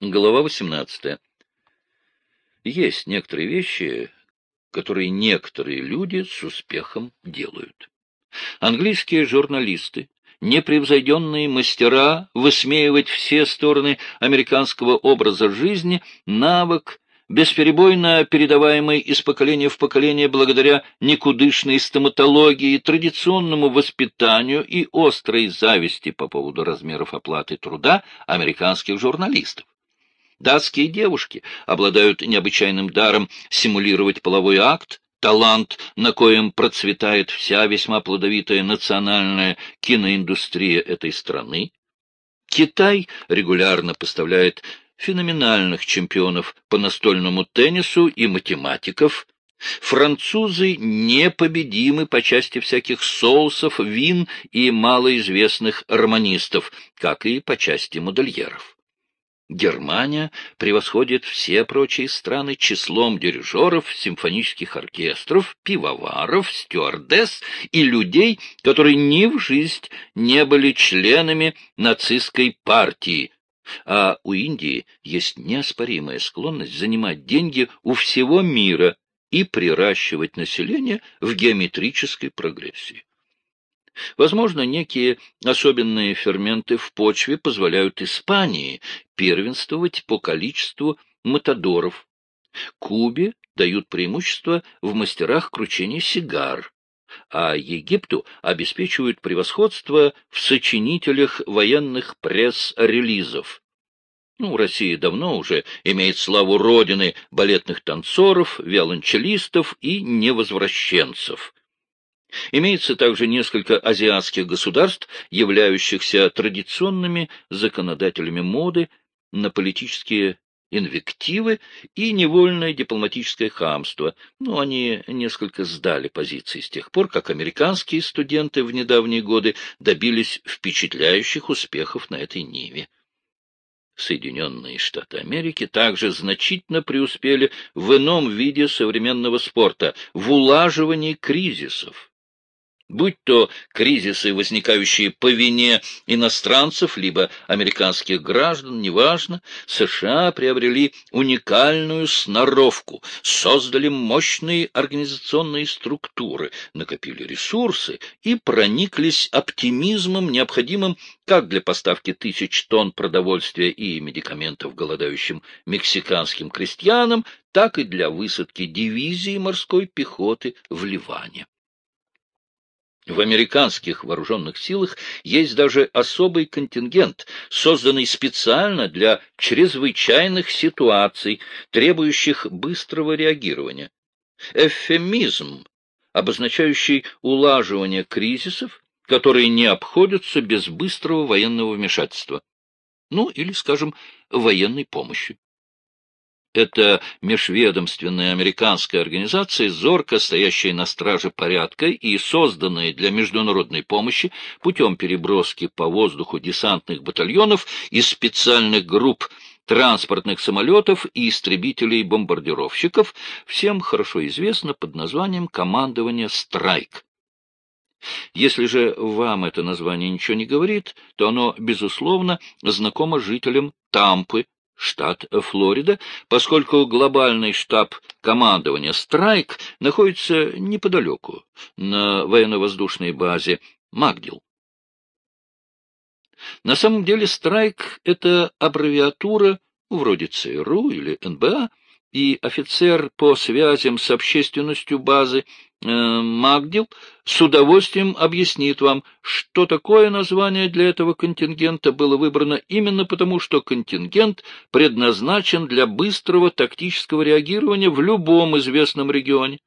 Глава 18. Есть некоторые вещи, которые некоторые люди с успехом делают. Английские журналисты, непревзойденные мастера высмеивать все стороны американского образа жизни, навык, бесперебойно передаваемый из поколения в поколение благодаря никудышной стоматологии, традиционному воспитанию и острой зависти по поводу размеров оплаты труда американских журналистов. Датские девушки обладают необычайным даром симулировать половой акт, талант, на коем процветает вся весьма плодовитая национальная киноиндустрия этой страны. Китай регулярно поставляет феноменальных чемпионов по настольному теннису и математиков. Французы непобедимы по части всяких соусов, вин и малоизвестных романистов, как и по части модельеров. Германия превосходит все прочие страны числом дирижеров, симфонических оркестров, пивоваров, стюардесс и людей, которые ни в жизнь не были членами нацистской партии. А у Индии есть неоспоримая склонность занимать деньги у всего мира и приращивать население в геометрической прогрессии. Возможно, некие особенные ферменты в почве позволяют Испании первенствовать по количеству матадоров. Кубе дают преимущество в мастерах кручения сигар, а Египту обеспечивают превосходство в сочинителях военных пресс-релизов. Ну, Россия давно уже имеет славу родины балетных танцоров, виолончелистов и невозвращенцев. Имеется также несколько азиатских государств, являющихся традиционными законодателями моды на политические инвективы и невольное дипломатическое хамство, но они несколько сдали позиции с тех пор, как американские студенты в недавние годы добились впечатляющих успехов на этой ниве. Соединенные Штаты Америки также значительно преуспели в ином виде современного спорта — в улаживании кризисов будь то кризисы, возникающие по вине иностранцев, либо американских граждан, неважно, США приобрели уникальную сноровку, создали мощные организационные структуры, накопили ресурсы и прониклись оптимизмом, необходимым как для поставки тысяч тонн продовольствия и медикаментов голодающим мексиканским крестьянам, так и для высадки дивизии морской пехоты в Ливане. В американских вооруженных силах есть даже особый контингент, созданный специально для чрезвычайных ситуаций, требующих быстрого реагирования. Эвфемизм, обозначающий улаживание кризисов, которые не обходятся без быстрого военного вмешательства. Ну, или, скажем, военной помощи. Это межведомственная американская организация, зорко стоящая на страже порядка и созданная для международной помощи путем переброски по воздуху десантных батальонов и специальных групп транспортных самолетов и истребителей-бомбардировщиков, всем хорошо известно под названием командование «Страйк». Если же вам это название ничего не говорит, то оно, безусловно, знакомо жителям Тампы, штат Флорида, поскольку глобальный штаб командования «Страйк» находится неподалеку, на военно-воздушной базе Магдил. На самом деле «Страйк» — это аббревиатура, вроде ЦРУ или НБА, и офицер по связям с общественностью базы Магдил с удовольствием объяснит вам, что такое название для этого контингента было выбрано именно потому, что контингент предназначен для быстрого тактического реагирования в любом известном регионе.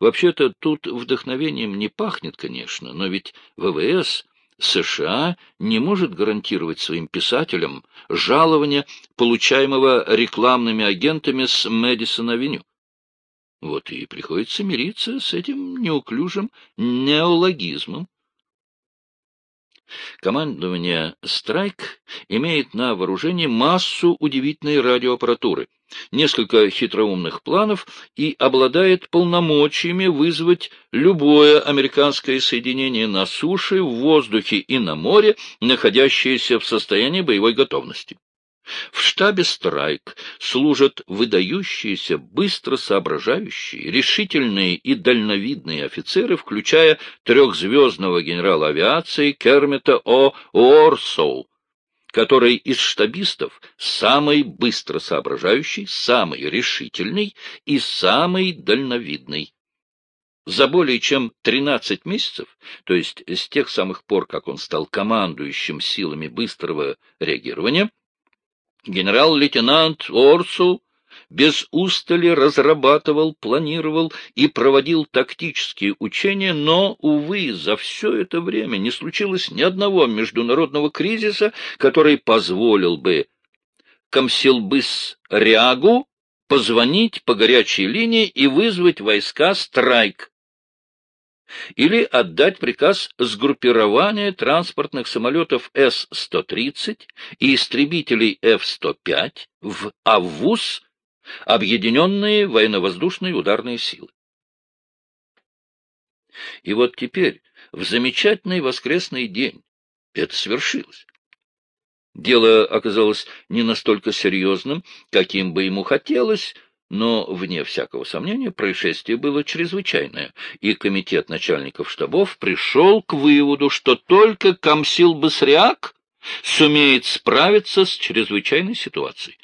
Вообще-то тут вдохновением не пахнет, конечно, но ведь ВВС США не может гарантировать своим писателям жалование, получаемого рекламными агентами с Мэдисон-авеню. Вот и приходится мириться с этим неуклюжим неологизмом. Командование «Страйк» имеет на вооружении массу удивительной радиоаппаратуры, несколько хитроумных планов и обладает полномочиями вызвать любое американское соединение на суше, в воздухе и на море, находящееся в состоянии боевой готовности. В штабе «Страйк» служат выдающиеся, быстро соображающие, решительные и дальновидные офицеры, включая трехзвездного генерала авиации Кермита О. Уорсоу, который из штабистов самый быстро соображающий, самый решительный и самый дальновидный. За более чем 13 месяцев, то есть с тех самых пор, как он стал командующим силами быстрого реагирования, генерал-лейтенант Орсу без устали разрабатывал, планировал и проводил тактические учения, но, увы, за все это время не случилось ни одного международного кризиса, который позволил бы Комсилбыс Рягу позвонить по горячей линии и вызвать войска «Страйк» или отдать приказ сгруппирования транспортных самолетов С-130 и истребителей Ф-105 в АВУС Объединенные военно-воздушные ударные силы. И вот теперь, в замечательный воскресный день, это свершилось. Дело оказалось не настолько серьезным, каким бы ему хотелось, но, вне всякого сомнения, происшествие было чрезвычайное, и комитет начальников штабов пришел к выводу, что только Камсил Басряк сумеет справиться с чрезвычайной ситуацией.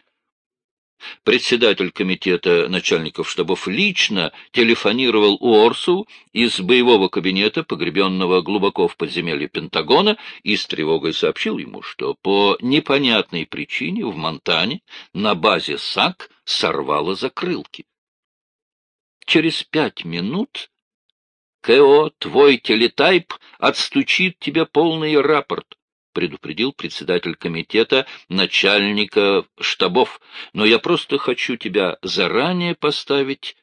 Председатель комитета начальников штабов лично телефонировал Уорсу из боевого кабинета, погребенного глубоко в подземелье Пентагона, и с тревогой сообщил ему, что по непонятной причине в Монтане на базе САК сорвало закрылки. Через пять минут КО, твой телетайп, отстучит тебе полный рапорт предупредил председатель комитета начальника штабов, но я просто хочу тебя заранее поставить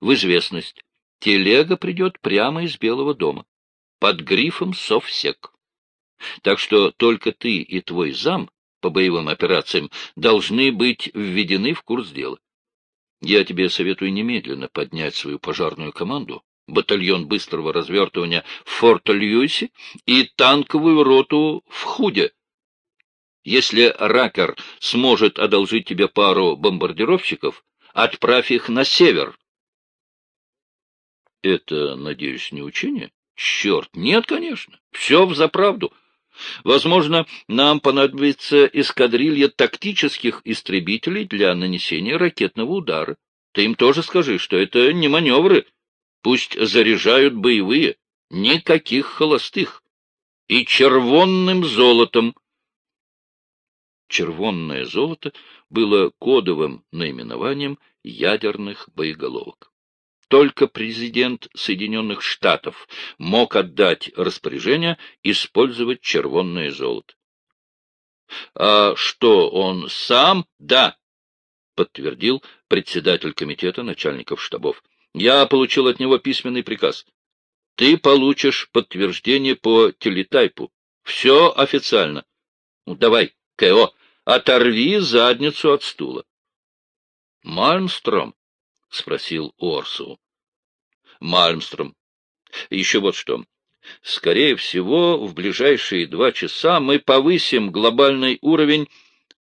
в известность. Телега придет прямо из Белого дома, под грифом «Совсек». Так что только ты и твой зам по боевым операциям должны быть введены в курс дела. Я тебе советую немедленно поднять свою пожарную команду батальон быстрого развертывания в Форт-Льюисе и танковую роту в Худе. Если Ракер сможет одолжить тебе пару бомбардировщиков, отправь их на север. Это, надеюсь, не учение? Черт, нет, конечно. Все в заправду. Возможно, нам понадобится эскадрилья тактических истребителей для нанесения ракетного удара. Ты им тоже скажи, что это не маневры, Пусть заряжают боевые, никаких холостых. И червонным золотом. Червонное золото было кодовым наименованием ядерных боеголовок. Только президент Соединенных Штатов мог отдать распоряжение использовать червонное золото. — А что, он сам? — Да, — подтвердил председатель комитета начальников штабов. Я получил от него письменный приказ. Ты получишь подтверждение по телетайпу. Все официально. Ну, давай, Кэо, оторви задницу от стула. — Мальмстром? — спросил Орсу. — Мальмстром. Еще вот что. Скорее всего, в ближайшие два часа мы повысим глобальный уровень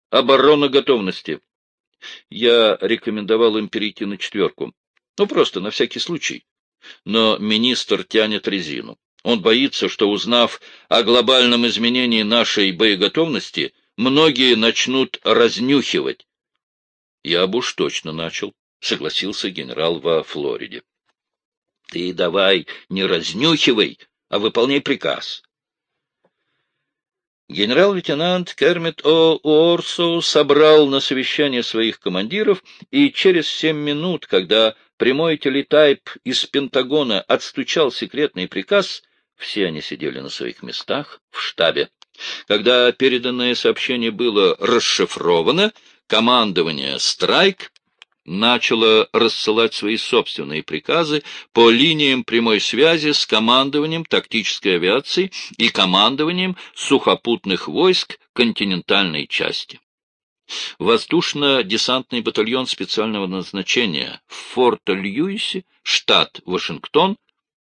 обороноготовности. Я рекомендовал им перейти на четверку. Ну, просто на всякий случай. Но министр тянет резину. Он боится, что, узнав о глобальном изменении нашей боеготовности, многие начнут разнюхивать. Я бы уж точно начал, — согласился генерал во Флориде. Ты давай не разнюхивай, а выполняй приказ. Генерал-лейтенант Кермит О. Уорсоу собрал на совещание своих командиров, и через семь минут, когда прямой телетайп из Пентагона отстучал секретный приказ, все они сидели на своих местах в штабе. Когда переданное сообщение было расшифровано, командование «Страйк» начало рассылать свои собственные приказы по линиям прямой связи с командованием тактической авиации и командованием сухопутных войск континентальной части. Воздушно-десантный батальон специального назначения в Форт-Льюисе, штат Вашингтон,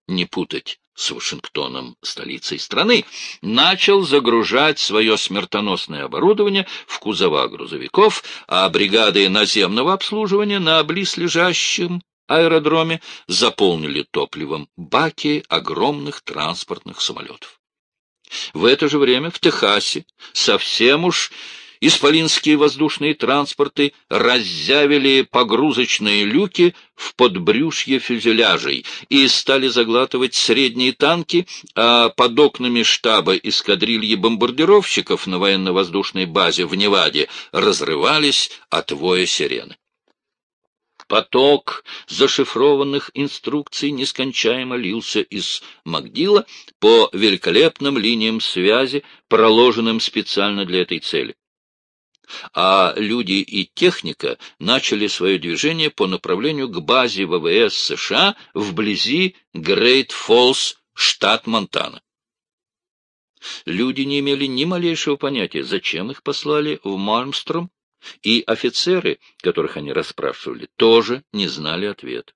не путать с Вашингтоном, столицей страны, начал загружать свое смертоносное оборудование в кузова грузовиков, а бригады наземного обслуживания на близлежащем аэродроме заполнили топливом баки огромных транспортных самолетов. В это же время в Техасе совсем уж исполинские воздушные транспорты раззявили погрузочные люки в подбрюшье фюзеляжей и стали заглатывать средние танки, а под окнами штаба эскадрильи бомбардировщиков на военно-воздушной базе в Неваде разрывались от воя сирены. Поток зашифрованных инструкций нескончаемо лился из Макдилла по великолепным линиям связи, проложенным специально для этой цели. А люди и техника начали свое движение по направлению к базе ВВС США вблизи Грейт-Фоллс, штат Монтана. Люди не имели ни малейшего понятия, зачем их послали в Мальмстром и офицеры, которых они расспрашивали, тоже не знали ответа.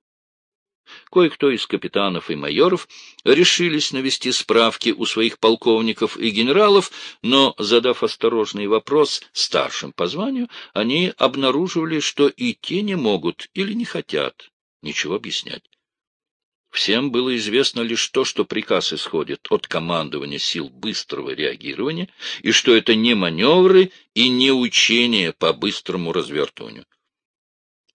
Кое-кто из капитанов и майоров решились навести справки у своих полковников и генералов, но, задав осторожный вопрос старшим по званию, они обнаруживали, что и те не могут или не хотят ничего объяснять. Всем было известно лишь то, что приказ исходит от командования сил быстрого реагирования, и что это не маневры и не учения по быстрому развертыванию.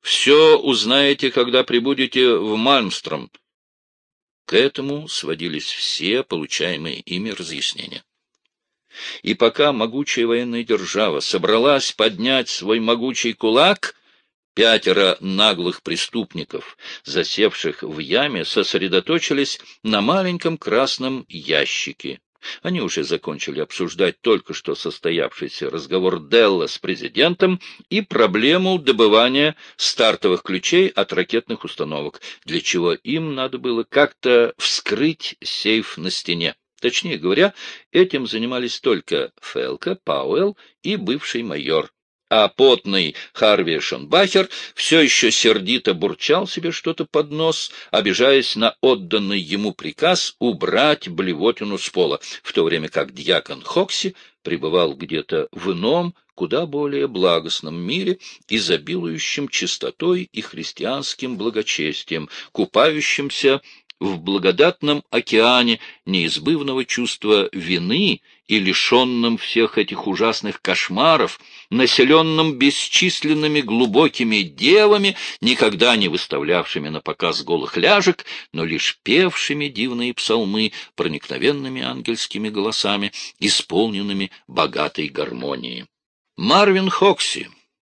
Все узнаете, когда прибудете в Мальмстром. К этому сводились все получаемые ими разъяснения. И пока могучая военная держава собралась поднять свой могучий кулак — Пятеро наглых преступников, засевших в яме, сосредоточились на маленьком красном ящике. Они уже закончили обсуждать только что состоявшийся разговор Делла с президентом и проблему добывания стартовых ключей от ракетных установок, для чего им надо было как-то вскрыть сейф на стене. Точнее говоря, этим занимались только Фелка, Пауэлл и бывший майор а потный Харви Шонбахер все еще сердито бурчал себе что-то под нос, обижаясь на отданный ему приказ убрать блевотину с пола, в то время как дьякон Хокси пребывал где-то в ином, куда более благостном мире, изобилующем чистотой и христианским благочестием, купающимся в благодатном океане неизбывного чувства вины и лишенном всех этих ужасных кошмаров, населенном бесчисленными глубокими девами, никогда не выставлявшими на показ голых ляжек, но лишь певшими дивные псалмы проникновенными ангельскими голосами, исполненными богатой гармонией. Марвин Хокси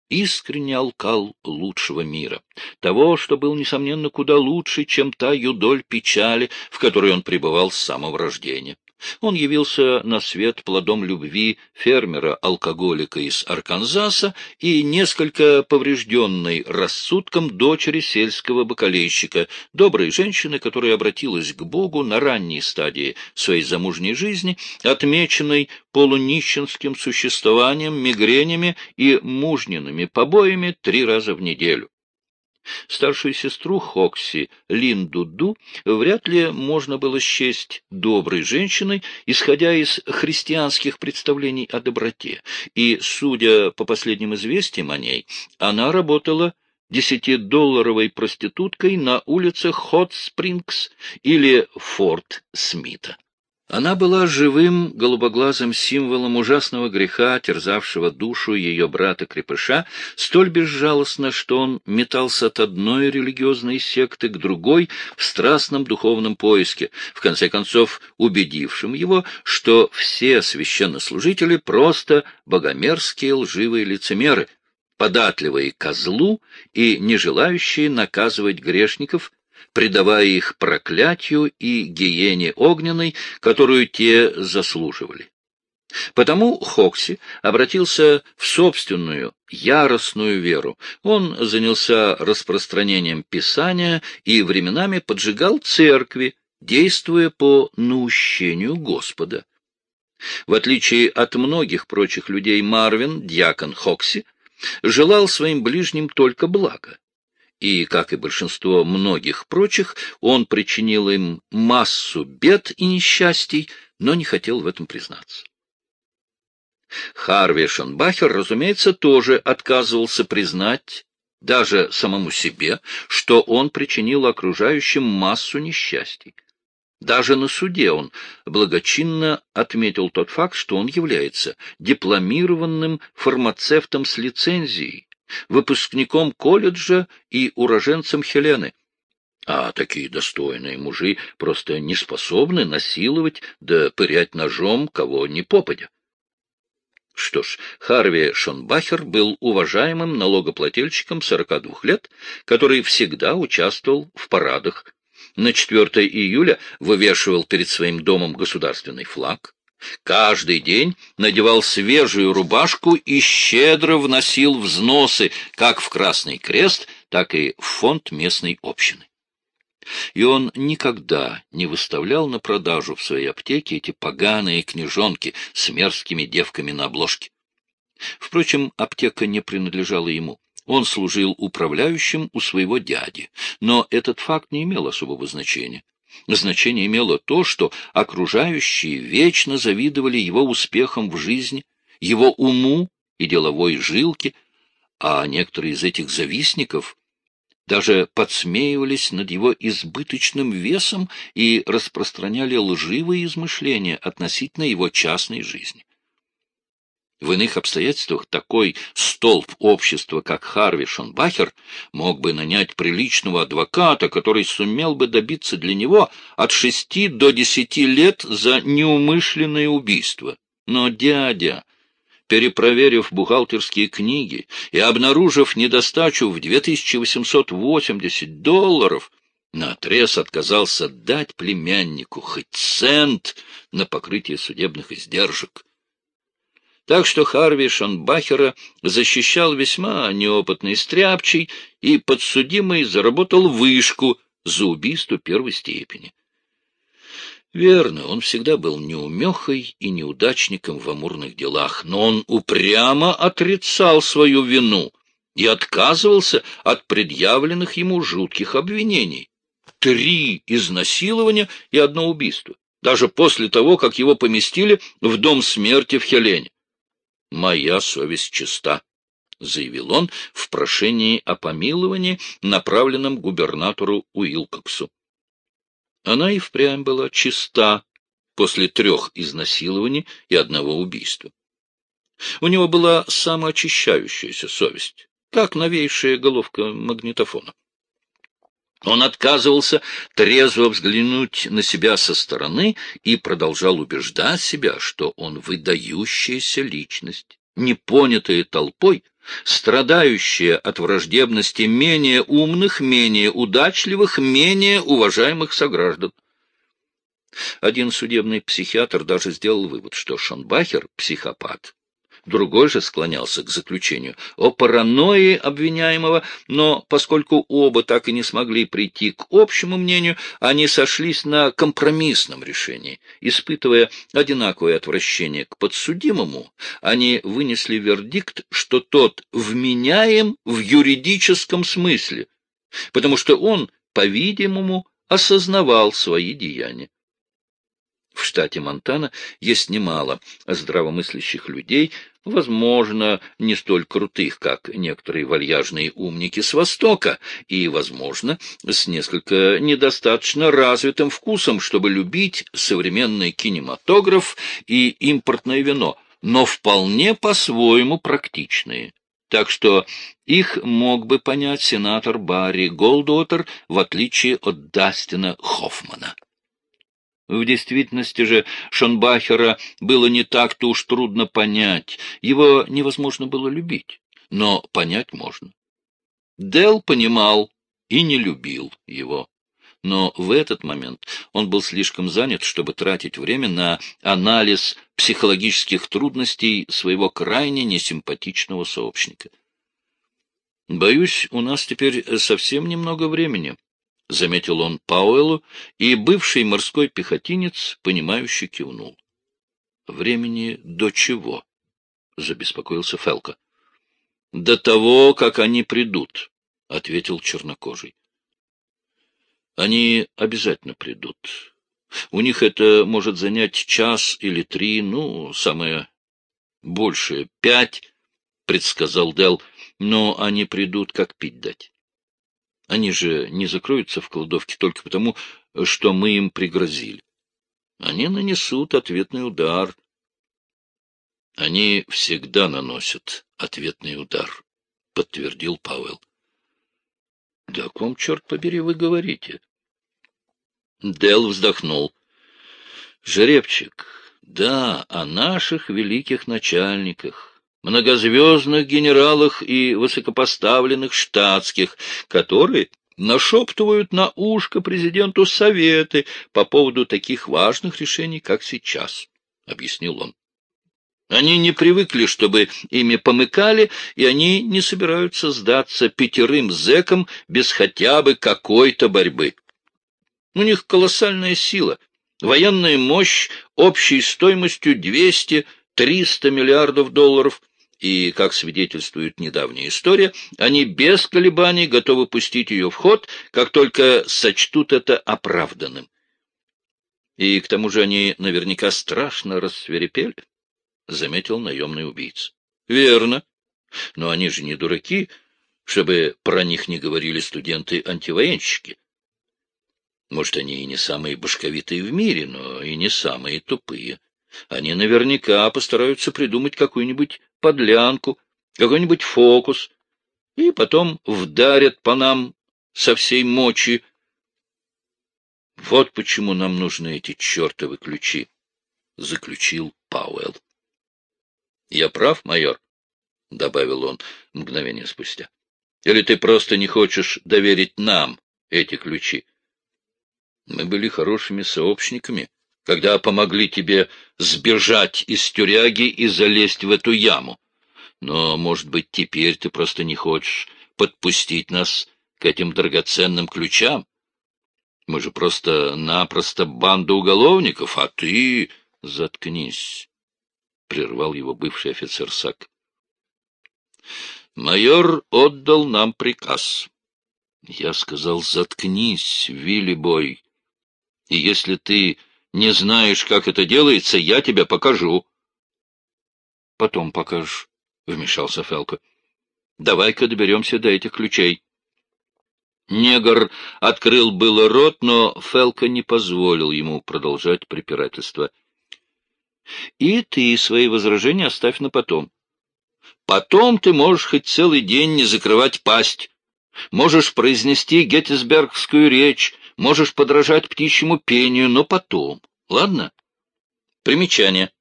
искренне алкал лучшего мира, того, что был, несомненно, куда лучше, чем та юдоль печали, в которой он пребывал с самого рождения. Он явился на свет плодом любви фермера-алкоголика из Арканзаса и несколько поврежденной рассудком дочери сельского бакалейщика, доброй женщины, которая обратилась к Богу на ранней стадии своей замужней жизни, отмеченной полунищенским существованием, мигренями и мужненными побоями три раза в неделю. Старшую сестру Хокси, Линду Ду, вряд ли можно было счесть доброй женщиной, исходя из христианских представлений о доброте, и, судя по последним известиям о ней, она работала десятидолларовой проституткой на улицах Хот-Спрингс или Форт Смита. Она была живым голубоглазым символом ужасного греха, терзавшего душу ее брата-крепыша, столь безжалостно, что он метался от одной религиозной секты к другой в страстном духовном поиске, в конце концов убедившим его, что все священнослужители просто богомерзкие лживые лицемеры, податливые козлу и не желающие наказывать грешников, предавая их проклятию и гиене огненной, которую те заслуживали. Потому Хокси обратился в собственную яростную веру. Он занялся распространением Писания и временами поджигал церкви, действуя по наущению Господа. В отличие от многих прочих людей, Марвин, диакон Хокси, желал своим ближним только блага и, как и большинство многих прочих, он причинил им массу бед и несчастий, но не хотел в этом признаться. Харви Шонбахер, разумеется, тоже отказывался признать даже самому себе, что он причинил окружающим массу несчастий. Даже на суде он благочинно отметил тот факт, что он является дипломированным фармацевтом с лицензией, выпускником колледжа и уроженцем Хелены. А такие достойные мужи просто не способны насиловать да пырять ножом кого ни попадя. Что ж, Харви Шонбахер был уважаемым налогоплательщиком 42 лет, который всегда участвовал в парадах. На 4 июля вывешивал перед своим домом государственный флаг. Каждый день надевал свежую рубашку и щедро вносил взносы как в Красный Крест, так и в фонд местной общины. И он никогда не выставлял на продажу в своей аптеке эти поганые книжонки с мерзкими девками на обложке. Впрочем, аптека не принадлежала ему. Он служил управляющим у своего дяди, но этот факт не имел особого значения. Значение имело то, что окружающие вечно завидовали его успехам в жизни, его уму и деловой жилке, а некоторые из этих завистников даже подсмеивались над его избыточным весом и распространяли лживые измышления относительно его частной жизни. В иных обстоятельствах такой столб общества, как Харви Шонбахер, мог бы нанять приличного адвоката, который сумел бы добиться для него от шести до десяти лет за неумышленное убийство. Но дядя перепроверив бухгалтерские книги и обнаружив недостачу в 2880 долларов, наотрез отказался дать племяннику хоть цент на покрытие судебных издержек. Так что Харви Шонбахера защищал весьма неопытный стряпчий, и подсудимый заработал вышку за убийство первой степени. Верно, он всегда был неумехой и неудачником в амурных делах, но он упрямо отрицал свою вину и отказывался от предъявленных ему жутких обвинений. Три изнасилования и одно убийство, даже после того, как его поместили в дом смерти в Хелене. «Моя совесть чиста», — заявил он в прошении о помиловании, направленном губернатору Уилкоксу. Она и впрямь была чиста после трех изнасилований и одного убийства. У него была самоочищающаяся совесть, как новейшая головка магнитофона. Он отказывался трезво взглянуть на себя со стороны и продолжал убеждать себя, что он выдающаяся личность, непонятая толпой, страдающая от враждебности менее умных, менее удачливых, менее уважаемых сограждан. Один судебный психиатр даже сделал вывод, что Шонбахер — психопат, Другой же склонялся к заключению о паранойи обвиняемого, но поскольку оба так и не смогли прийти к общему мнению, они сошлись на компромиссном решении. Испытывая одинаковое отвращение к подсудимому, они вынесли вердикт, что тот вменяем в юридическом смысле, потому что он, по-видимому, осознавал свои деяния. В штате Монтана есть немало здравомыслящих людей, возможно, не столь крутых, как некоторые вальяжные умники с Востока, и, возможно, с несколько недостаточно развитым вкусом, чтобы любить современный кинематограф и импортное вино, но вполне по-своему практичные. Так что их мог бы понять сенатор Барри Голдуотер, в отличие от Дастина Хоффмана. В действительности же Шонбахера было не так-то уж трудно понять, его невозможно было любить, но понять можно. Дел понимал и не любил его. Но в этот момент он был слишком занят, чтобы тратить время на анализ психологических трудностей своего крайне несимпатичного сообщника. «Боюсь, у нас теперь совсем немного времени», — заметил он Пауэллу, и бывший морской пехотинец, понимающе кивнул. — Времени до чего? — забеспокоился Фелка. — До того, как они придут. — ответил чернокожий. — Они обязательно придут. У них это может занять час или три, ну, самое большее — пять, — предсказал Дел, но они придут, как пить дать. Они же не закроются в кладовке только потому, что мы им пригрозили. Они нанесут ответный удар. Они всегда наносят ответный удар, — подтвердил Пауэлл. — Да о ком, черт побери, вы говорите? Дел вздохнул. — Жеребчик, да, о наших великих начальниках, многозвездных генералах и высокопоставленных штатских, которые нашептывают на ушко президенту советы по поводу таких важных решений, как сейчас, — объяснил он. Они не привыкли, чтобы ими помыкали, и они не собираются сдаться пятерым зэкам без хотя бы какой-то борьбы. У них колоссальная сила, военная мощь общей стоимостью 200-300 миллиардов долларов, и, как свидетельствует недавняя история, они без колебаний готовы пустить ее в ход, как только сочтут это оправданным. И к тому же они наверняка страшно рассверепели, — заметил наемный убийца. — Верно. Но они же не дураки, чтобы про них не говорили студенты-антивоенщики. Может, они и не самые башковитые в мире, но и не самые тупые. Они наверняка постараются придумать какую-нибудь подлянку, какой-нибудь фокус, и потом вдарят по нам со всей мочи. Вот почему нам нужны эти чертовы ключи, — заключил Пауэлл. — Я прав, майор? — добавил он мгновение спустя. — Или ты просто не хочешь доверить нам эти ключи? Мы были хорошими сообщниками, когда помогли тебе сбежать из тюряги и залезть в эту яму. Но, может быть, теперь ты просто не хочешь подпустить нас к этим драгоценным ключам? Мы же просто-напросто банда уголовников, а ты... Заткнись, — прервал его бывший офицер САК. Майор отдал нам приказ. Я сказал, заткнись, Вилли-бой. И если ты не знаешь, как это делается, я тебе покажу. — Потом покажешь, — вмешался Фелко. — Давай-ка доберемся до этих ключей. Негр открыл было рот, но Фелка не позволил ему продолжать препирательство. — И ты свои возражения оставь на потом. Потом ты можешь хоть целый день не закрывать пасть. Можешь произнести геттисбергскую речь, можешь подражать птичьему пению, но потом. Ладно? Примечание.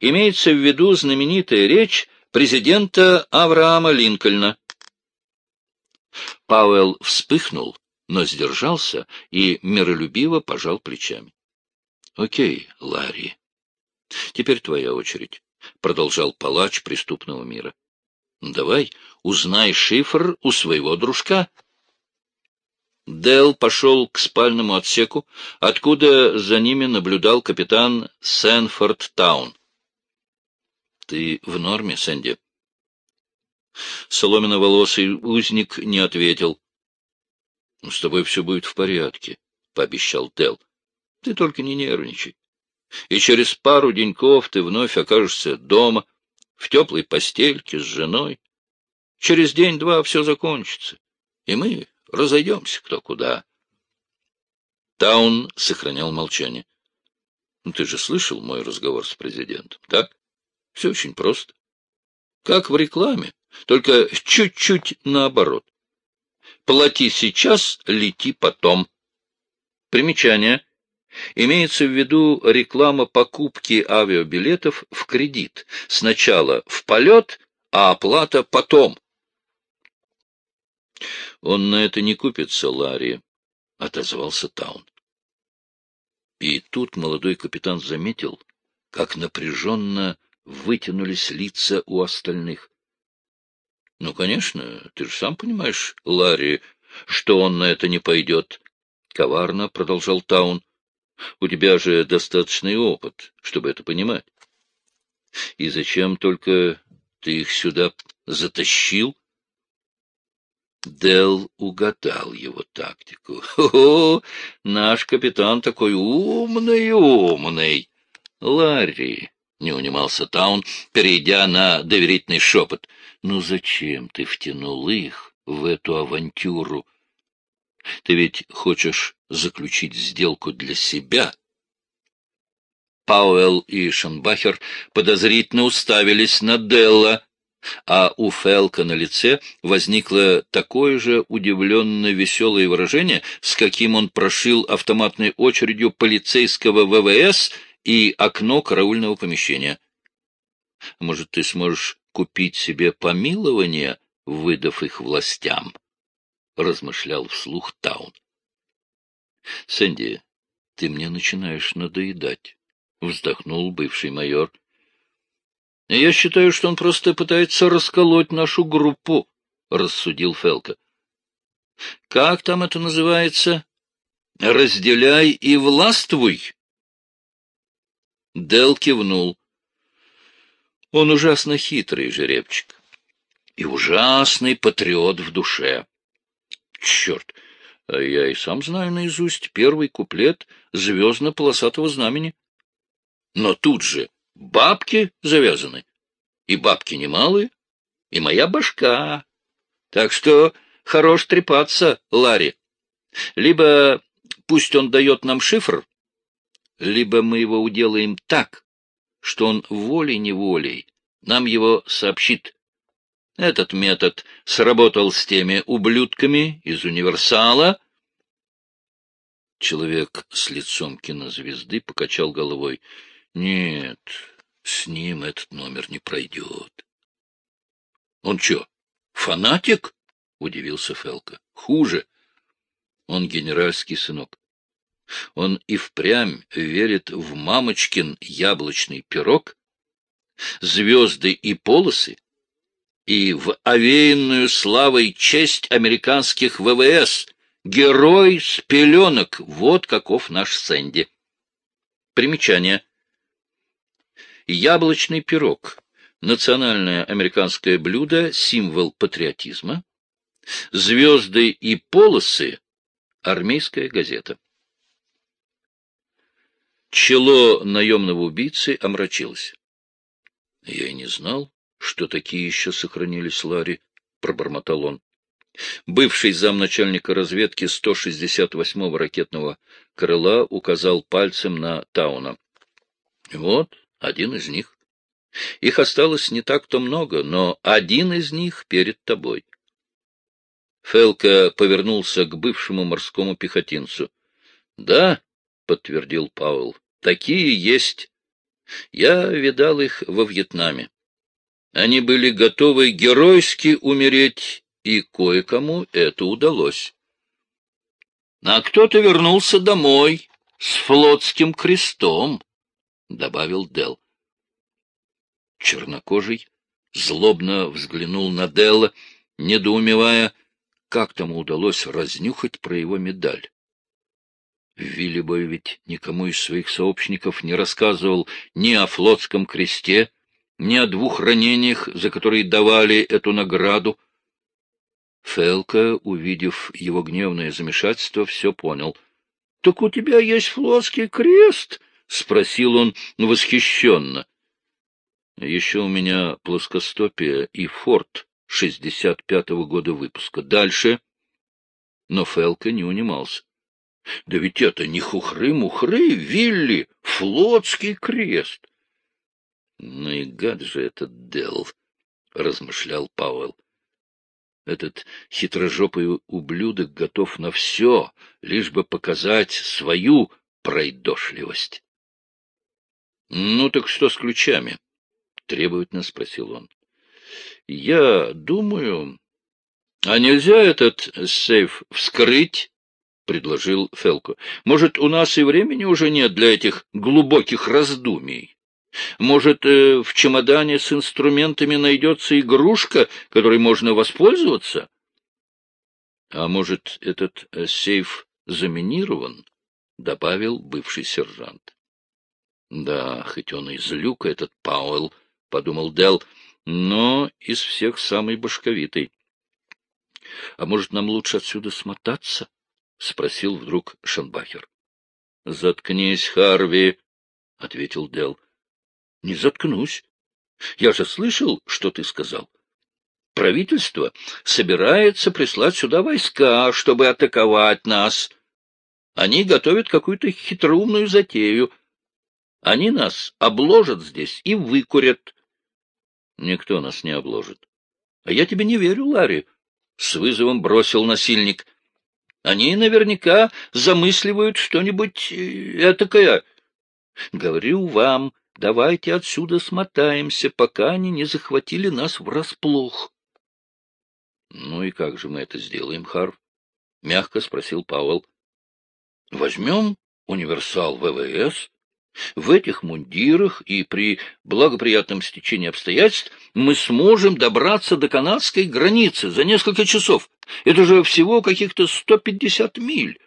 Имеется в виду знаменитая речь президента Авраама Линкольна. Пауэлл вспыхнул, но сдержался и миролюбиво пожал плечами. — Окей, Ларри. — Теперь твоя очередь, — продолжал палач преступного мира. — Давай, узнай шифр у своего дружка. Дел пошел к спальному отсеку, откуда за ними наблюдал капитан Сенфорд Таун. — Ты в норме, Сэнди? Соломиноволосый узник не ответил. — С тобой все будет в порядке, — пообещал Дел. — Ты только не нервничай. И через пару деньков ты вновь окажешься дома, в теплой постельке с женой. Через день-два все закончится, и мы Разойдемся кто куда. Таун сохранял молчание. Ну, ты же слышал мой разговор с президентом, так? Все очень просто. Как в рекламе, только чуть-чуть наоборот. Плати сейчас, лети потом. Примечание. Имеется в виду реклама покупки авиабилетов в кредит. Сначала в полет, а оплата потом. — Он на это не купится, Ларри, — отозвался Таун. И тут молодой капитан заметил, как напряженно вытянулись лица у остальных. — Ну, конечно, ты же сам понимаешь, Ларри, что он на это не пойдет, — коварно продолжал Таун. — У тебя же достаточный опыт, чтобы это понимать. И зачем только ты их сюда затащил? Дел угадал его тактику. О, наш капитан такой умный, умный. Ларри, не унимался Таун, перейдя на доверительный шепот. Ну зачем ты втянул их в эту авантюру? Ты ведь хочешь заключить сделку для себя? Пауэлл и Шенбахер подозрительно уставились на Делла а у Фелка на лице возникло такое же удивленно веселое выражение, с каким он прошил автоматной очередью полицейского ВВС и окно караульного помещения. «Может, ты сможешь купить себе помилование, выдав их властям?» — размышлял вслух Таун. «Сэнди, ты мне начинаешь надоедать», — вздохнул бывший майор. — Я считаю, что он просто пытается расколоть нашу группу, — рассудил Фелка. — Как там это называется? Разделяй и властвуй. Дел кивнул. Он ужасно хитрый жеребчик и ужасный патриот в душе. Черт, а я и сам знаю наизусть первый куплет звездно-полосатого знамени. Но тут же Бабки завязаны. И бабки немалые, и моя башка. Так что хорош трепаться, Ларри. Либо пусть он дает нам шифр, либо мы его уделаем так, что он волей-неволей нам его сообщит. Этот метод сработал с теми ублюдками из универсала. Человек с лицом кинозвезды покачал головой. Нет, с ним этот номер не пройдет. — Он что, фанатик? — удивился Фелка. — Хуже. Он генеральский сынок. Он и впрямь верит в мамочкин яблочный пирог, звезды и полосы, и в овеянную славой честь американских ВВС. Герой с пеленок. Вот каков наш Сэнди. Примечание. Яблочный пирог — национальное американское блюдо, символ патриотизма. Звезды и полосы — армейская газета. Чело наемного убийцы омрачилось. — Я и не знал, что такие еще сохранились, Ларри, — пробормотал он. Бывший замначальника разведки 168-го ракетного крыла указал пальцем на Тауна. — Вот, один из них. Их осталось не так-то много, но один из них перед тобой. Фелка повернулся к бывшему морскому пехотинцу. — Да, — подтвердил Пауэлл, — такие есть. Я видал их во Вьетнаме. Они были готовы геройски умереть, и кое-кому это удалось. А кто-то вернулся домой с флотским крестом. — добавил Дел. Чернокожий злобно взглянул на Делла, недоумевая, как тому удалось разнюхать про его медаль. Виллибой ведь никому из своих сообщников не рассказывал ни о флотском кресте, ни о двух ранениях, за которые давали эту награду. Фелка, увидев его гневное замешательство, все понял. — Так у тебя есть флотский крест? — спросил он восхищенно. — Еще у меня плоскостопие и форт шестьдесят пятого года выпуска. Дальше. Но Фелка не унимался. — Да ведь это не хухры-мухры, Вилли, флотский крест. — Ну и гад же этот Дел, — размышлял Пауэлл. Этот хитрожопый ублюдок готов на все, лишь бы показать свою пройдошливость. — Ну так что с ключами? — требовательно спросил он. — Я думаю... — А нельзя этот сейф вскрыть? — предложил Фелко. — Может, у нас и времени уже нет для этих глубоких раздумий? Может, э, в чемодане с инструментами найдется игрушка, которой можно воспользоваться? — А может, этот э, сейф заминирован? — добавил бывший сержант. Да, хоть он и злюк, этот Пауэлл, — подумал Дел, но из всех самый башковитый. — А может, нам лучше отсюда смотаться? — спросил вдруг Шанбахер. — Заткнись, Харви, — ответил Дел. Не заткнусь. Я же слышал, что ты сказал. Правительство собирается прислать сюда войска, чтобы атаковать нас. Они готовят какую-то хитроумную затею. Они нас обложат здесь и выкурят. Никто нас не обложит. А я тебе не верю, Ларри, — с вызовом бросил насильник. Они наверняка замысливают что-нибудь э, этакое. Говорю вам, давайте отсюда смотаемся, пока они не захватили нас врасплох. — Ну и как же мы это сделаем, Харв? — мягко спросил Пауэлл. — Возьмем универсал ВВС. В этих мундирах и при благоприятном стечении обстоятельств мы сможем добраться до канадской границы за несколько часов. Это же всего каких-то сто пятьдесят миль.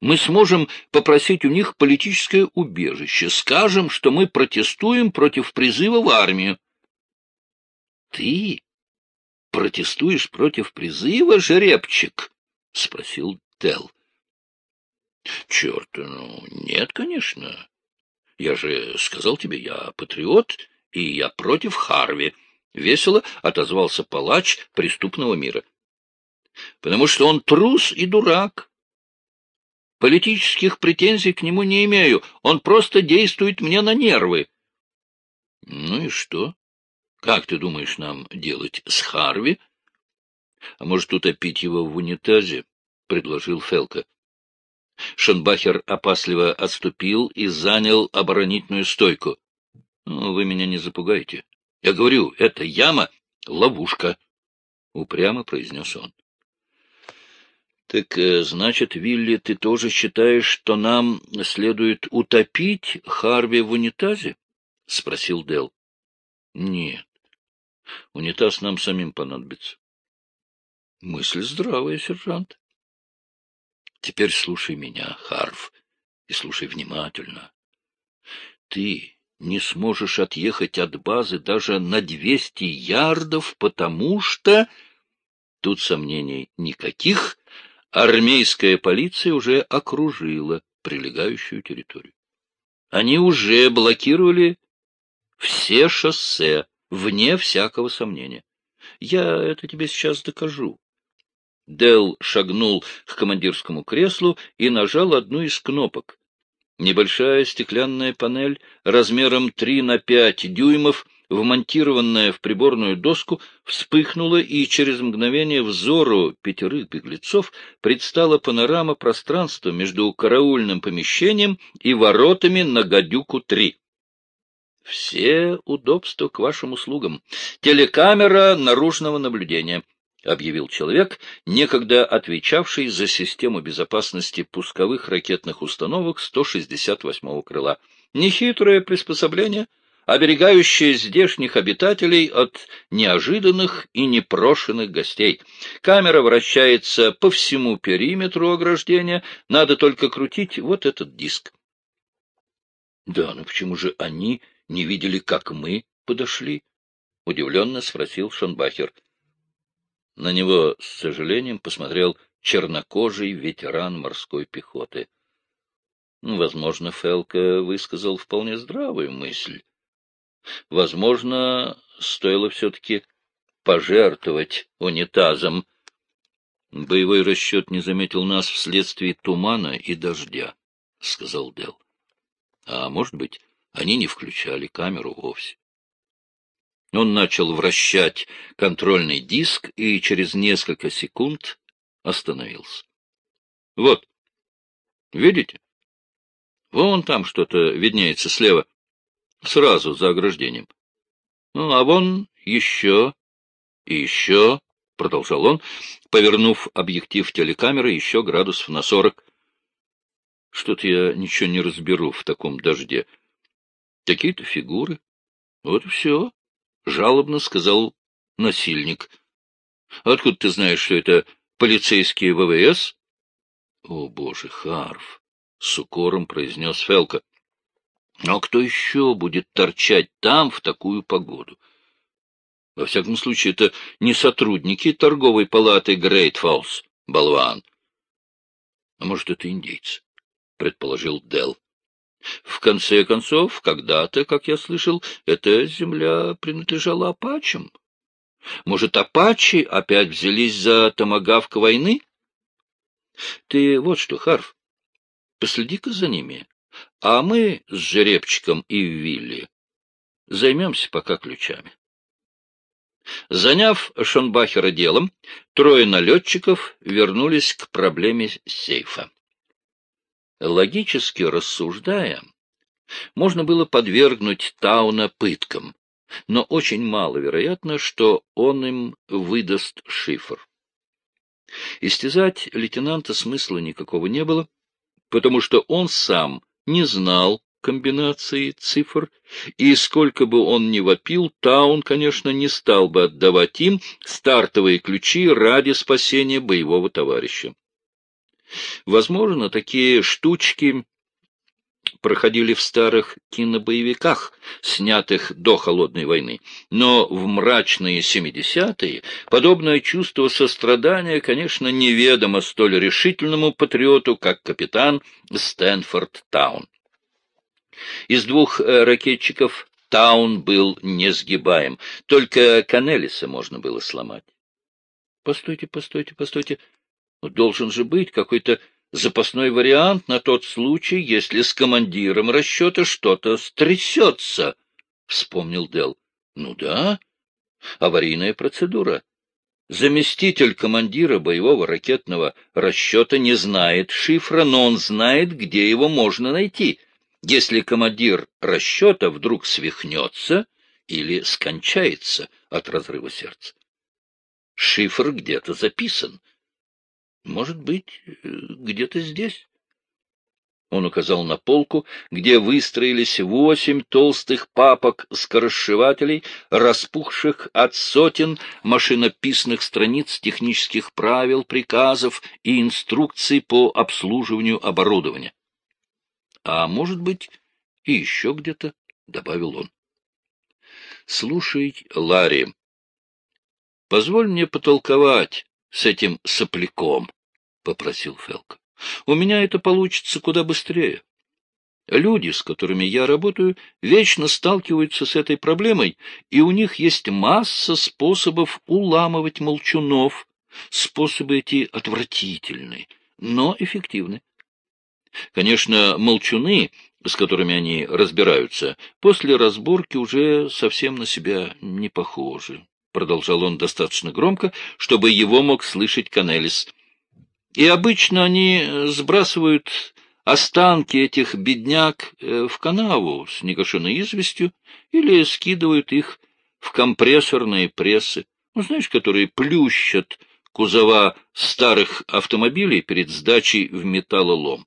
Мы сможем попросить у них политическое убежище. Скажем, что мы протестуем против призыва в армию. — Ты протестуешь против призыва, жеребчик? — спросил Тел. — Черт, ну, нет, конечно. Я же сказал тебе, я патриот, и я против Харви. Весело отозвался палач преступного мира. — Потому что он трус и дурак. Политических претензий к нему не имею, он просто действует мне на нервы. — Ну и что? Как ты думаешь нам делать с Харви? — А может, утопить его в унитазе? — предложил Фелка. Шенбахер опасливо отступил и занял оборонительную стойку. Ну, — Вы меня не запугайте. Я говорю, это яма — ловушка, — упрямо произнес он. — Так, э, значит, Вилли, ты тоже считаешь, что нам следует утопить Харви в унитазе? — спросил Дел. Нет. Унитаз нам самим понадобится. Мысль здравая, сержант. Теперь слушай меня, Харв, и слушай внимательно. Ты не сможешь отъехать от базы даже на двести ярдов, потому что... Тут сомнений никаких. Армейская полиция уже окружила прилегающую территорию. Они уже блокировали все шоссе, вне всякого сомнения. Я это тебе сейчас докажу. Дел шагнул к командирскому креслу и нажал одну из кнопок. Небольшая стеклянная панель размером 3 на 5 дюймов, вмонтированная в приборную доску, вспыхнула, и через мгновение взору пятерых беглецов предстала панорама пространства между караульным помещением и воротами на Гадюку-3. Все удобства к вашим услугам. Телекамера наружного наблюдения, — объявил человек, некогда отвечавший за систему безопасности пусковых ракетных установок 168-го крыла. Нехитрое приспособление, оберегающее здешних обитателей от неожиданных и непрошенных гостей. Камера вращается по всему периметру ограждения, надо только крутить вот этот диск. Да, ну почему же они не видели, как мы подошли? — удивленно спросил Шонбахер. На него с сожалением посмотрел чернокожий ветеран морской пехоты. Ну, возможно, Фелка высказал вполне здравую мысль. Возможно, стоило все-таки пожертвовать унитазом. Боевой расчет не заметил нас вследствие тумана и дождя, — сказал Дел. А может быть, они не включали камеру вовсе. Он начал вращать контрольный диск и через несколько секунд остановился. Вот, видите? Вон там что-то виднеется слева, сразу за ограждением. Ну, а вон еще и еще, — продолжал он, повернув объектив телекамеры еще градусов на сорок. Что-то я ничего не разберу в таком дожде. Какие-то фигуры. Вот и все, — жалобно сказал насильник. — Откуда ты знаешь, что это полицейские ВВС? — О, боже, Харф! — с укором произнес Фелка. — Но кто еще будет торчать там в такую погоду? Во всяком случае, это не сотрудники торговой палаты Грейт Фоллс, болван. А может, это индейцы, предположил Дел. В конце концов, когда-то, как я слышал, эта земля принадлежала апачам. Может, апачи опять взялись за томагавк войны? Ты вот что, Харф, последи-ка за ними, а мы с Жеребчиком и Вилли займемся пока ключами. Заняв Шонбахера делом, трое налетчиков вернулись к проблеме сейфа. Логически рассуждая, можно было подвергнуть Тауна пыткам, но очень маловероятно, что он им выдаст шифр. Истязать лейтенанта смысла никакого не было, потому что он сам не знал комбинации цифр, и сколько бы он ни вопил, Таун, конечно, не стал бы отдавать им стартовые ключи ради спасения боевого товарища. Возможно, такие штучки проходили в старых кинобоевиках, снятых до Холодной войны. Но в мрачные семидесятые подобное чувство сострадания, конечно, неведомо столь решительному патриоту, как капитан Стэнфорд Таун. Из двух э, ракетчиков Таун был несгибаем, только Канелиса можно было сломать. Постойте, постойте, постойте. Должен же быть какой-то запасной вариант на тот случай, если с командиром расчета что-то стрясется, — вспомнил Дел. Ну да, аварийная процедура. Заместитель командира боевого ракетного расчета не знает шифра, но он знает, где его можно найти, если командир расчета вдруг свихнется или скончается от разрыва сердца. Шифр где-то записан, может быть, где-то здесь? Он указал на полку, где выстроились восемь толстых папок скоросшивателей, распухших от сотен машинописных страниц технических правил, приказов и инструкций по обслуживанию оборудования. — А может быть, и еще где-то, — добавил он. — Слушай, Ларри, позволь мне потолковать с этим сопляком, — попросил Фелка. — У меня это получится куда быстрее. Люди, с которыми я работаю, вечно сталкиваются с этой проблемой, и у них есть масса способов уламывать молчунов. Способы эти отвратительны, но эффективны. Конечно, молчуны, с которыми они разбираются, после разборки уже совсем на себя не похожи. — продолжал он достаточно громко, чтобы его мог слышать Канелис. «И обычно они сбрасывают останки этих бедняк э, в канаву с негашенной известью или скидывают их в компрессорные прессы, ну, знаешь, которые плющат кузова старых автомобилей перед сдачей в металлолом.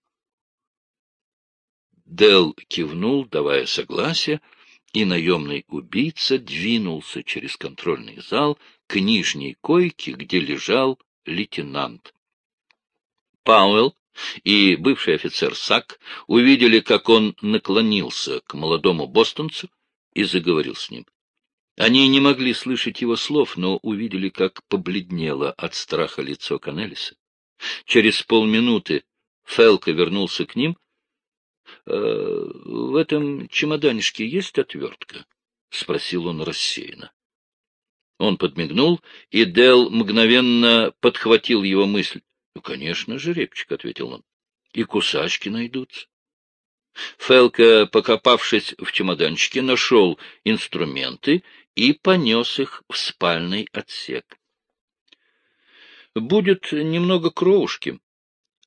Дел кивнул, давая согласие, и наемный убийца двинулся через контрольный зал к нижней койке, где лежал лейтенант. Пауэлл и бывший офицер Сак увидели, как он наклонился к молодому бостонцу и заговорил с ним. Они не могли слышать его слов, но увидели, как побледнело от страха лицо Канелиса. Через полминуты Фелка вернулся к ним в этом чемоданишке есть отвертка? — спросил он рассеянно. Он подмигнул, и Дел мгновенно подхватил его мысль. — Ну, конечно, жеребчик, — ответил он. — И кусачки найдутся. Фелка, покопавшись в чемоданчике, нашел инструменты и понес их в спальный отсек. — Будет немного кровушки, —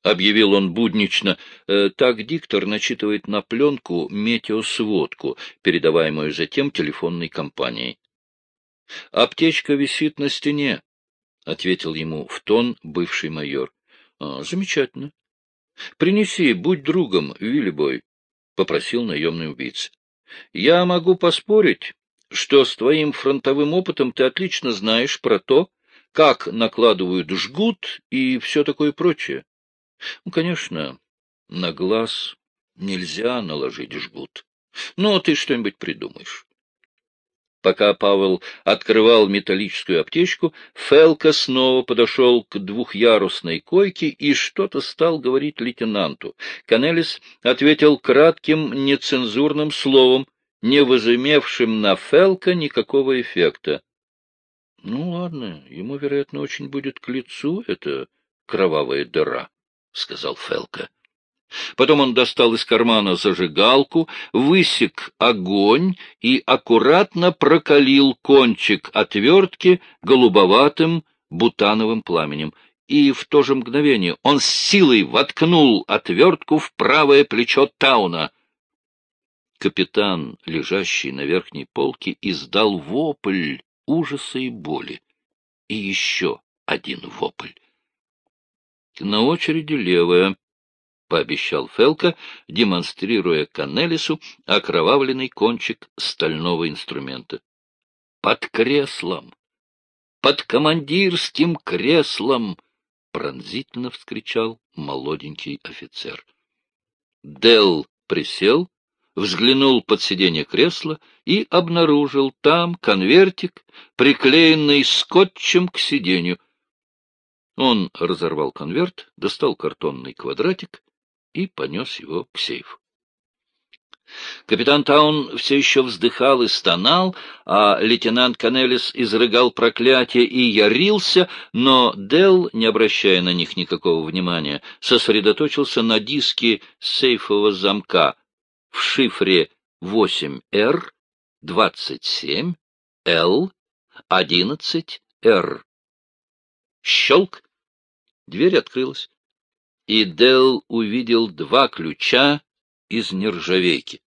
объявил он буднично. Э, так диктор начитывает на пленку метеосводку, передаваемую затем телефонной компанией. — Аптечка висит на стене, — ответил ему в тон бывший майор. А, — Замечательно. — Принеси, будь другом, Виллибой, — попросил наемный убийца. — Я могу поспорить, что с твоим фронтовым опытом ты отлично знаешь про то, как накладывают жгут и все такое прочее. Ну, конечно, на глаз нельзя наложить жгут. Но ты что-нибудь придумаешь. Пока Павел открывал металлическую аптечку, Фелка снова подошел к двухъярусной койке и что-то стал говорить лейтенанту. Канелис ответил кратким нецензурным словом, не возымевшим на Фелка никакого эффекта. — Ну, ладно, ему, вероятно, очень будет к лицу эта кровавая дыра, — сказал Фелка. Потом он достал из кармана зажигалку, высек огонь и аккуратно прокалил кончик отвертки голубоватым бутановым пламенем. И в то же мгновение он с силой воткнул отвертку в правое плечо Тауна. Капитан, лежащий на верхней полке, издал вопль ужаса и боли. И еще один вопль. На очереди левая, — пообещал Фелка, демонстрируя Канелису окровавленный кончик стального инструмента. — Под креслом! Под командирским креслом! — пронзительно вскричал молоденький офицер. Дел присел, взглянул под сиденье кресла и обнаружил там конвертик, приклеенный скотчем к сиденью. Он разорвал конверт, достал картонный квадратик и понес его к сейфу. Капитан Таун все еще вздыхал и стонал, а лейтенант Канелис изрыгал проклятие и ярился, но Дел, не обращая на них никакого внимания, сосредоточился на диске сейфового замка в шифре 8R 27 L 11 R. Щелк! Дверь открылась и Дел увидел два ключа из нержавейки.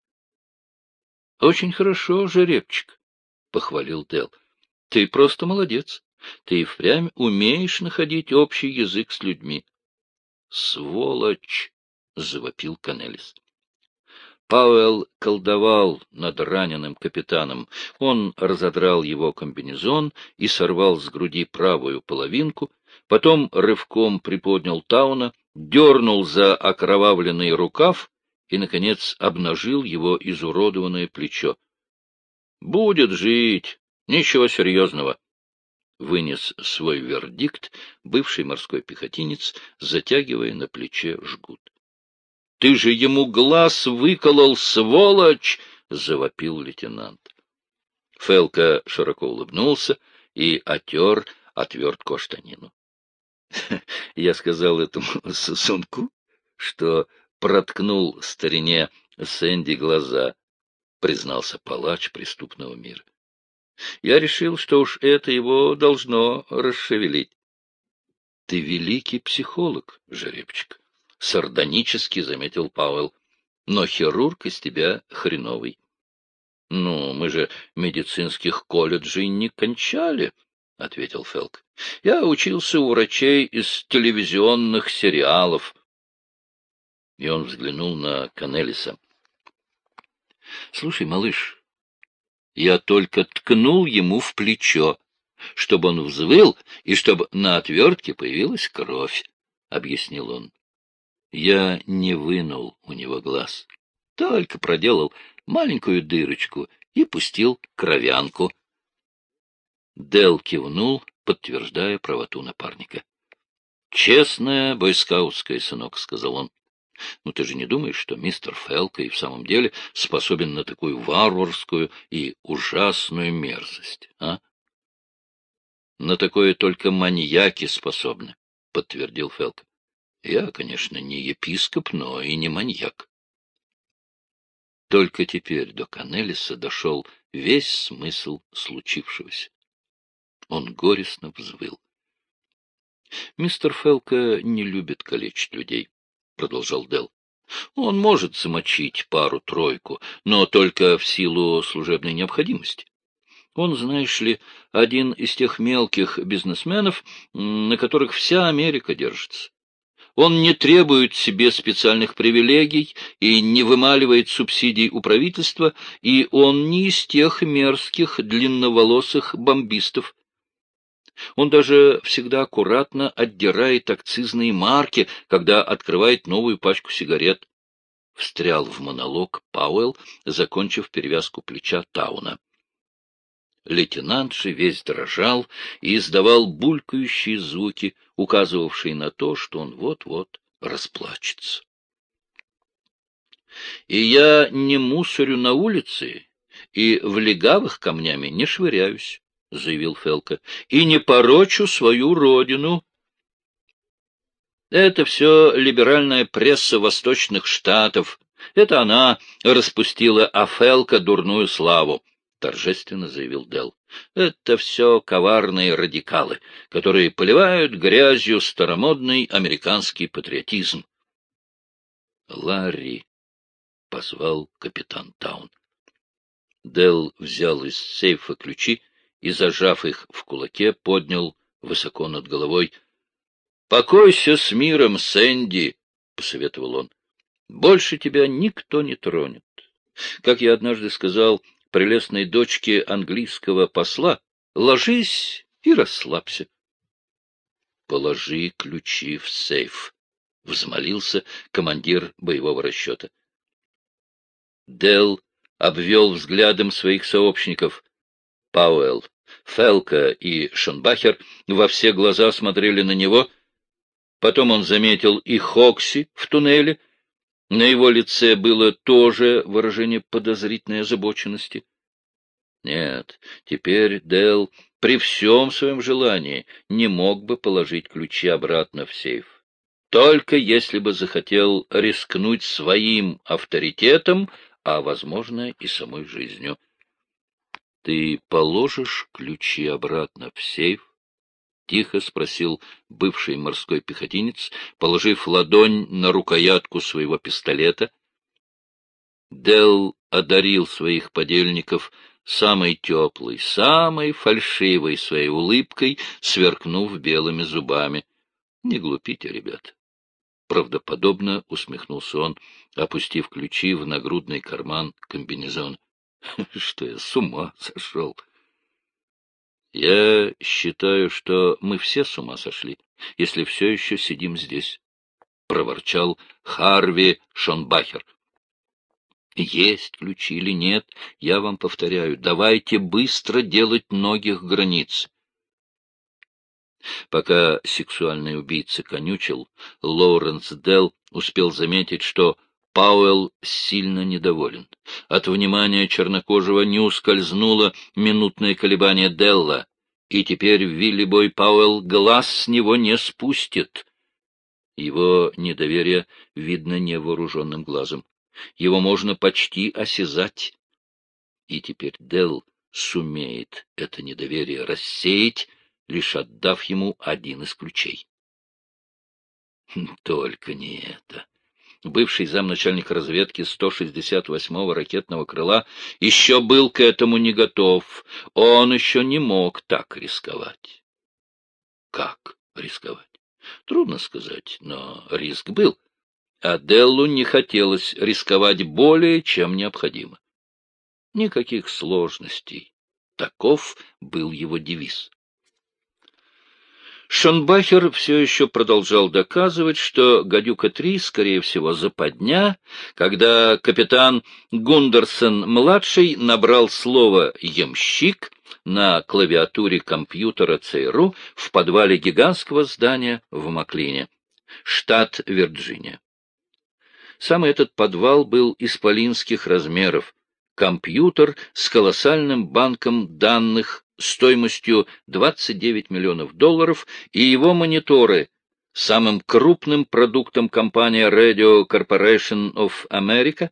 — Очень хорошо, жеребчик, — похвалил Дел. — Ты просто молодец. Ты и впрямь умеешь находить общий язык с людьми. — Сволочь! — завопил Канелис. Пауэлл колдовал над раненым капитаном. Он разодрал его комбинезон и сорвал с груди правую половинку, потом рывком приподнял Тауна, дернул за окровавленный рукав и, наконец, обнажил его изуродованное плечо. — Будет жить, ничего серьезного, — вынес свой вердикт бывший морской пехотинец, затягивая на плече жгут. — Ты же ему глаз выколол, сволочь! — завопил лейтенант. Фелка широко улыбнулся и отер отвертку штанину. Я сказал этому сосунку, что проткнул старине Сэнди глаза, признался палач преступного мира. Я решил, что уж это его должно расшевелить. — Ты великий психолог, жеребчик, — сардонически заметил Пауэлл. — Но хирург из тебя хреновый. — Ну, мы же медицинских колледжей не кончали, — ответил Фелк. — Я учился у врачей из телевизионных сериалов. И он взглянул на Канелиса. — Слушай, малыш, я только ткнул ему в плечо, чтобы он взвыл и чтобы на отвертке появилась кровь, — объяснил он. Я не вынул у него глаз, только проделал маленькую дырочку и пустил кровянку. Дел кивнул, подтверждая правоту напарника. — Честная бойскаутская, сынок, — сказал он. — Ну ты же не думаешь, что мистер Фелка и в самом деле способен на такую варварскую и ужасную мерзость, а? — На такое только маньяки способны, — подтвердил Фелка. — Я, конечно, не епископ, но и не маньяк. Только теперь до Канелиса дошел весь смысл случившегося. Он горестно взвыл. — Мистер Фелка не любит калечить людей, — продолжал Дел. Он может замочить пару-тройку, но только в силу служебной необходимости. Он, знаешь ли, один из тех мелких бизнесменов, на которых вся Америка держится. Он не требует себе специальных привилегий и не вымаливает субсидий у правительства, и он не из тех мерзких длинноволосых бомбистов, он даже всегда аккуратно отдирает акцизные марки, когда открывает новую пачку сигарет. Встрял в монолог Пауэлл, закончив перевязку плеча Тауна. Лейтенант же весь дрожал и издавал булькающие звуки, указывавшие на то, что он вот-вот расплачется. И я не мусорю на улице, и в легавых камнями не швыряюсь, — заявил Фелка, — и не порочу свою родину. Это все либеральная пресса восточных штатов. Это она распустила о Фелка дурную славу, — торжественно заявил Дел. Это все коварные радикалы, которые поливают грязью старомодный американский патриотизм. Ларри, — позвал капитан Таун. Дел взял из сейфа ключи и, зажав их в кулаке, поднял высоко над головой. — Покойся с миром, Сэнди, — посоветовал он. — Больше тебя никто не тронет. Как я однажды сказал прелестной дочке английского посла, ложись и расслабься. — Положи ключи в сейф, — взмолился командир боевого расчета. Дел обвел взглядом своих сообщников. Пауэлл, Фелка и Шонбахер во все глаза смотрели на него. Потом он заметил и Хокси в туннеле. На его лице было тоже выражение подозрительной озабоченности. Нет, теперь Дел при всем своем желании не мог бы положить ключи обратно в сейф. Только если бы захотел рискнуть своим авторитетом, а, возможно, и самой жизнью. — Ты положишь ключи обратно в сейф? — тихо спросил бывший морской пехотинец, положив ладонь на рукоятку своего пистолета. Дел одарил своих подельников самой теплой, самой фальшивой своей улыбкой, сверкнув белыми зубами. — Не глупите, ребята. Правдоподобно усмехнулся он, опустив ключи в нагрудный карман комбинезон. Что я с ума сошел? Я считаю, что мы все с ума сошли, если все еще сидим здесь, — проворчал Харви Шонбахер. Есть ключи или нет, я вам повторяю, давайте быстро делать многих границ. Пока сексуальный убийца конючил, Лоуренс Делл успел заметить, что Пауэлл сильно недоволен. От внимания чернокожего не ускользнуло минутное колебание Делла, и теперь Вилли Бой Пауэлл глаз с него не спустит. Его недоверие видно невооруженным глазом. Его можно почти осязать. И теперь Делл сумеет это недоверие рассеять, лишь отдав ему один из ключей. Только не это. Бывший замначальник разведки 168-го ракетного крыла еще был к этому не готов. Он еще не мог так рисковать. Как рисковать? Трудно сказать, но риск был. А Деллу не хотелось рисковать более, чем необходимо. Никаких сложностей. Таков был его девиз. Шонбахер все еще продолжал доказывать, что «Гадюка-3», скорее всего, западня, когда капитан Гундерсон-младший набрал слово «ямщик» на клавиатуре компьютера ЦРУ в подвале гигантского здания в Маклине, штат Вирджиния. Сам этот подвал был исполинских размеров, компьютер с колоссальным банком данных стоимостью 29 миллионов долларов и его мониторы, самым крупным продуктом компании Radio Corporation of America,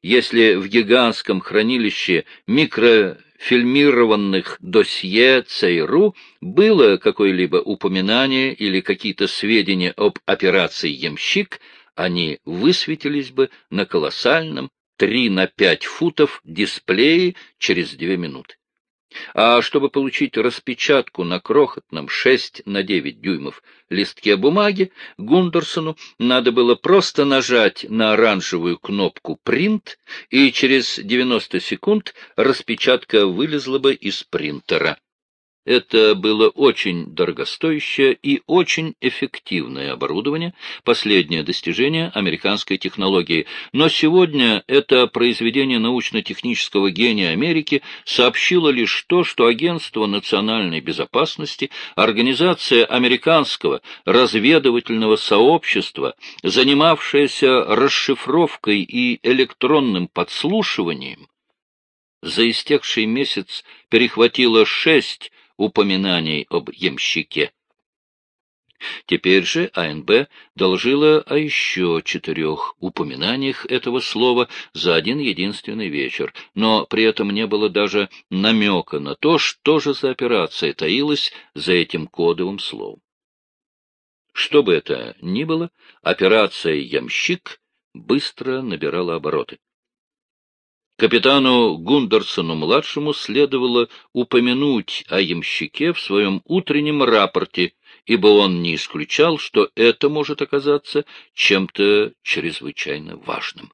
если в гигантском хранилище микрофильмированных досье ЦРУ было какое-либо упоминание или какие-то сведения об операции «Ямщик», они высветились бы на колоссальном 3 на 5 футов дисплее через 2 минуты. А чтобы получить распечатку на крохотном 6 на 9 дюймов листке бумаги, Гундерсону надо было просто нажать на оранжевую кнопку «Принт», и через 90 секунд распечатка вылезла бы из принтера. Это было очень дорогостоящее и очень эффективное оборудование, последнее достижение американской технологии. Но сегодня это произведение научно-технического гения Америки сообщило лишь то, что Агентство национальной безопасности, Организация американского разведывательного сообщества, занимавшаяся расшифровкой и электронным подслушиванием, за истекший месяц перехватила шесть упоминаний об ямщике. Теперь же АНБ доложила о еще четырех упоминаниях этого слова за один единственный вечер, но при этом не было даже намека на то, что же за операция таилась за этим кодовым словом. Что бы это ни было, операция «Ямщик» быстро набирала обороты. Капитану Гундерсону-младшему следовало упомянуть о ямщике в своем утреннем рапорте, ибо он не исключал, что это может оказаться чем-то чрезвычайно важным.